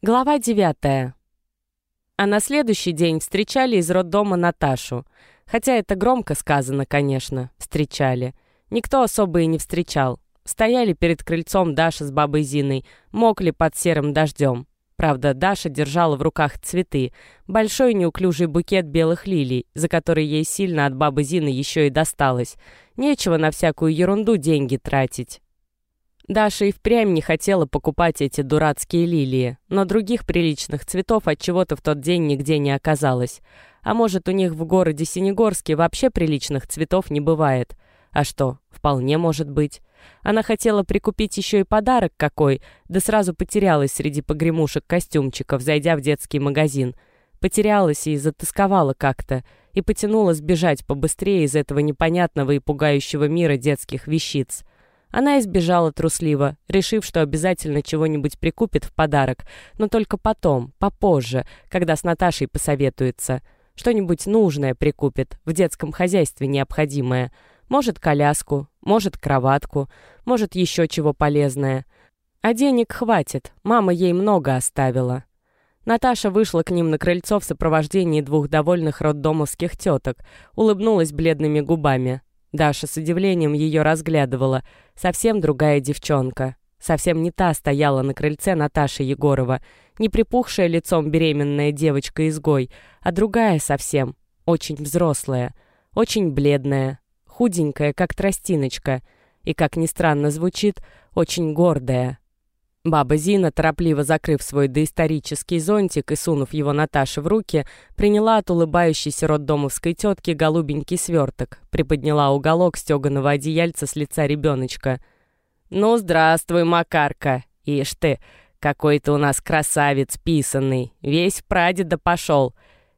Глава девятая. А на следующий день встречали из роддома Наташу. Хотя это громко сказано, конечно, встречали. Никто особо и не встречал. Стояли перед крыльцом Даша с бабой Зиной, мокли под серым дождем. Правда, Даша держала в руках цветы, большой неуклюжий букет белых лилий, за который ей сильно от бабы Зины еще и досталось. Нечего на всякую ерунду деньги тратить. Даша и впрямь не хотела покупать эти дурацкие лилии, но других приличных цветов от чего-то в тот день нигде не оказалось. А может, у них в городе Синегорске вообще приличных цветов не бывает. А что, вполне может быть. Она хотела прикупить еще и подарок какой, да сразу потерялась среди погремушек костюмчиков, зайдя в детский магазин. Потерялась и затасковала как-то, и потянулась бежать побыстрее из этого непонятного и пугающего мира детских вещиц. Она избежала трусливо, решив, что обязательно чего-нибудь прикупит в подарок, но только потом, попозже, когда с Наташей посоветуется. Что-нибудь нужное прикупит, в детском хозяйстве необходимое. Может, коляску, может, кроватку, может, еще чего полезное. А денег хватит, мама ей много оставила. Наташа вышла к ним на крыльцо в сопровождении двух довольных роддомовских теток, улыбнулась бледными губами. Даша с удивлением ее разглядывала. Совсем другая девчонка. Совсем не та стояла на крыльце Наташа Егорова. Не припухшая лицом беременная девочка-изгой, а другая совсем. Очень взрослая. Очень бледная. Худенькая, как тростиночка. И, как ни странно звучит, очень гордая. Баба Зина, торопливо закрыв свой доисторический зонтик и сунув его Наташе в руки, приняла от улыбающейся роддомовской тетки голубенький сверток, приподняла уголок стеганого одеяльца с лица ребеночка. «Ну, здравствуй, Макарка! Ишь ты, какой ты у нас красавец писанный! Весь прадеда пошел!»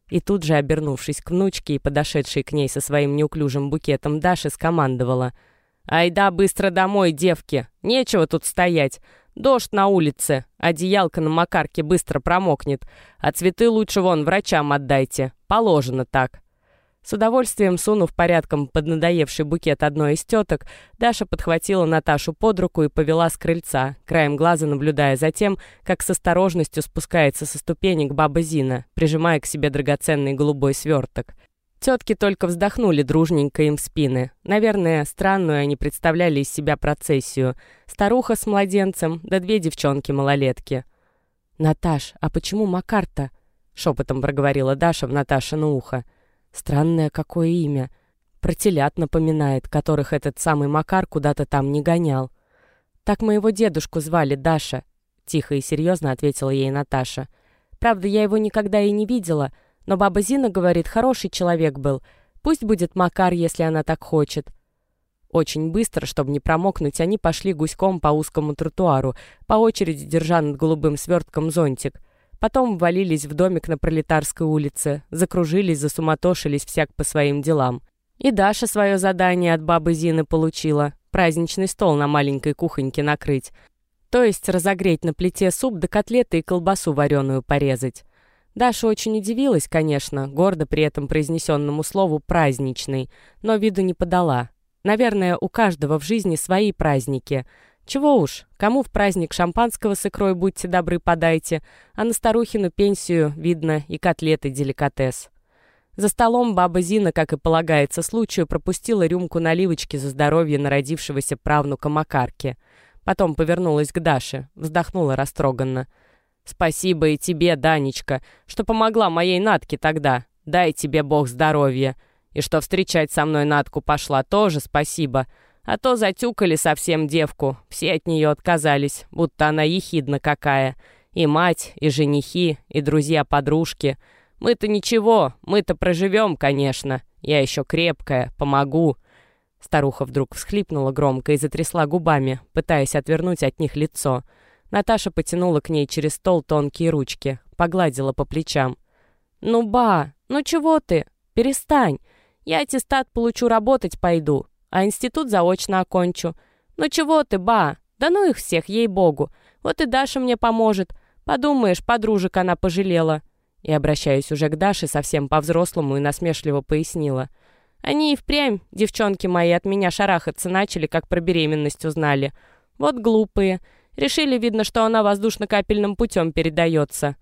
И тут же, обернувшись к внучке и подошедшей к ней со своим неуклюжим букетом, Даша скомандовала. «Айда быстро домой, девки! Нечего тут стоять! Дождь на улице, одеялка на макарке быстро промокнет, а цветы лучше вон врачам отдайте. Положено так». С удовольствием сунув порядком поднадоевший букет одной из теток, Даша подхватила Наташу под руку и повела с крыльца, краем глаза наблюдая за тем, как с осторожностью спускается со ступенек баба Зина, прижимая к себе драгоценный голубой сверток. Тетки только вздохнули дружненько им в спины. Наверное, странную они представляли из себя процессию. Старуха с младенцем, да две девчонки-малолетки. «Наташ, а почему Макар-то?» — шепотом проговорила Даша в Наташино ухо. «Странное какое имя. Про телят напоминает, которых этот самый Макар куда-то там не гонял. Так моего дедушку звали Даша», — тихо и серьезно ответила ей Наташа. «Правда, я его никогда и не видела», — но баба Зина говорит, хороший человек был. Пусть будет Макар, если она так хочет. Очень быстро, чтобы не промокнуть, они пошли гуськом по узкому тротуару, по очереди держа над голубым свертком зонтик. Потом ввалились в домик на Пролетарской улице, закружились, засуматошились всяк по своим делам. И Даша свое задание от бабы Зины получила. Праздничный стол на маленькой кухоньке накрыть. То есть разогреть на плите суп да котлеты и колбасу вареную порезать. Даша очень удивилась, конечно, гордо при этом произнесенному слову «праздничный», но виду не подала. Наверное, у каждого в жизни свои праздники. Чего уж, кому в праздник шампанского с икрой будьте добры подайте, а на старухину пенсию, видно, и котлеты деликатес. За столом баба Зина, как и полагается случаю, пропустила рюмку наливочки за здоровье народившегося правнука Макарки. Потом повернулась к Даше, вздохнула растроганно — Спасибо и тебе, Данечка, что помогла моей Натке тогда. Дай тебе Бог здоровья. И что встречать со мной Натку пошла, тоже спасибо. А то затюкали совсем девку. Все от нее отказались, будто она ехидна какая. И мать, и женихи, и друзья-подружки. Мы-то ничего, мы-то проживем, конечно. Я еще крепкая, помогу. Старуха вдруг всхлипнула громко и затрясла губами, пытаясь отвернуть от них лицо. — Наташа потянула к ней через стол тонкие ручки, погладила по плечам. «Ну, ба, ну чего ты? Перестань. Я аттестат получу, работать пойду, а институт заочно окончу. Ну чего ты, ба? Да ну их всех, ей-богу. Вот и Даша мне поможет. Подумаешь, подружек она пожалела». И, обращаясь уже к Даше, совсем по-взрослому и насмешливо пояснила. «Они и впрямь, девчонки мои, от меня шарахаться начали, как про беременность узнали. Вот глупые. Решили, видно, что она воздушно-капельным путем передается».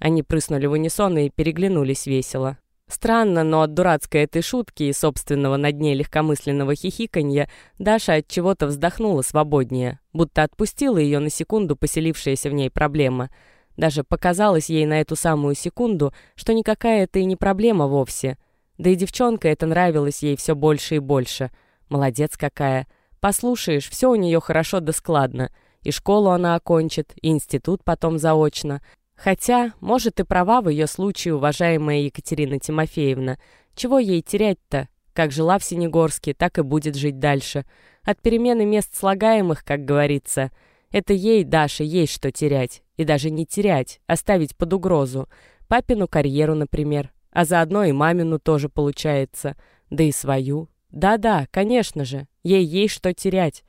Они прыснули в унисон и переглянулись весело. Странно, но от дурацкой этой шутки и собственного на дне легкомысленного хихиканья Даша от чего-то вздохнула свободнее, будто отпустила ее на секунду поселившаяся в ней проблема. Даже показалось ей на эту самую секунду, что никакая это и не проблема вовсе. Да и девчонка это нравилось ей все больше и больше. Молодец какая. Послушаешь, все у нее хорошо да складно. И школу она окончит, и институт потом заочно. Хотя, может, и права в ее случае, уважаемая Екатерина Тимофеевна. Чего ей терять-то? Как жила в Синегорске, так и будет жить дальше. От перемены мест слагаемых, как говорится. Это ей, Даше, есть что терять. И даже не терять, оставить под угрозу. Папину карьеру, например. А заодно и мамину тоже получается. Да и свою. Да-да, конечно же, ей есть что терять.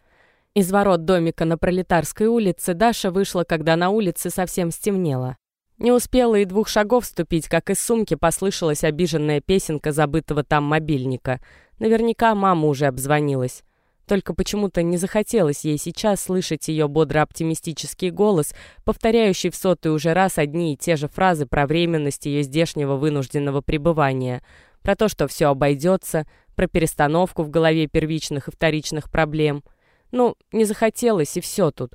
Из ворот домика на Пролетарской улице Даша вышла, когда на улице совсем стемнело. Не успела и двух шагов ступить, как из сумки послышалась обиженная песенка забытого там мобильника. Наверняка мама уже обзвонилась. Только почему-то не захотелось ей сейчас слышать ее бодро-оптимистический голос, повторяющий в сотый уже раз одни и те же фразы про временность ее здешнего вынужденного пребывания, про то, что все обойдется, про перестановку в голове первичных и вторичных проблем — ну, не захотелось, и все тут.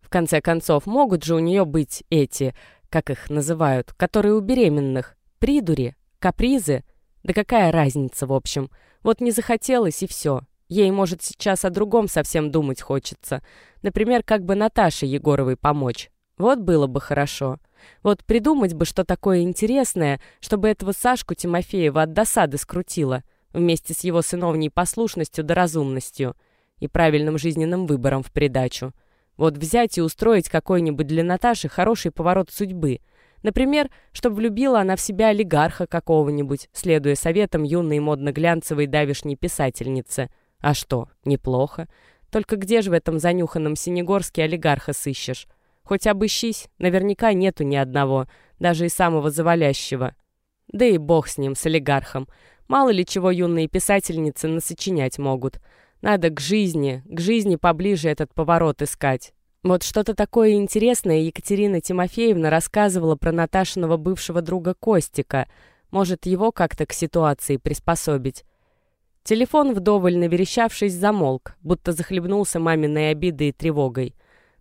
В конце концов, могут же у нее быть эти, как их называют, которые у беременных, придури, капризы. Да какая разница, в общем. Вот не захотелось, и все. Ей, может, сейчас о другом совсем думать хочется. Например, как бы Наташе Егоровой помочь. Вот было бы хорошо. Вот придумать бы что такое интересное, чтобы этого Сашку Тимофеева от досады скрутило, вместе с его сыновней послушностью да разумностью и правильным жизненным выбором в придачу. Вот взять и устроить какой-нибудь для Наташи хороший поворот судьбы. Например, чтобы влюбила она в себя олигарха какого-нибудь, следуя советам юной модно-глянцевой давишней писательницы. А что, неплохо. Только где же в этом занюханном Синегорске олигарха сыщешь? Хоть обыщись, наверняка нету ни одного, даже и самого завалящего. Да и бог с ним, с олигархом. Мало ли чего юные писательницы насочинять могут. Надо к жизни, к жизни поближе этот поворот искать. Вот что-то такое интересное Екатерина Тимофеевна рассказывала про Наташиного бывшего друга Костика. Может, его как-то к ситуации приспособить. Телефон, вдоволь наверещавшись, замолк, будто захлебнулся маминой обидой и тревогой.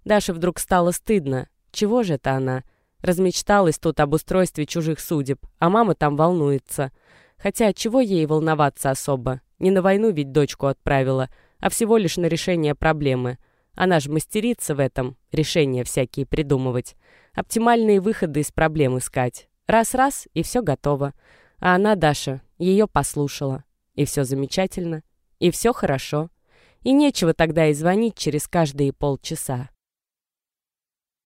Даше вдруг стало стыдно. Чего же это она? Размечталась тут об устройстве чужих судеб, а мама там волнуется. Хотя чего ей волноваться особо? Не на войну ведь дочку отправила, а всего лишь на решение проблемы. Она же мастерица в этом, решения всякие придумывать. Оптимальные выходы из проблем искать. Раз-раз, и все готово. А она, Даша, ее послушала. И все замечательно, и все хорошо. И нечего тогда и звонить через каждые полчаса.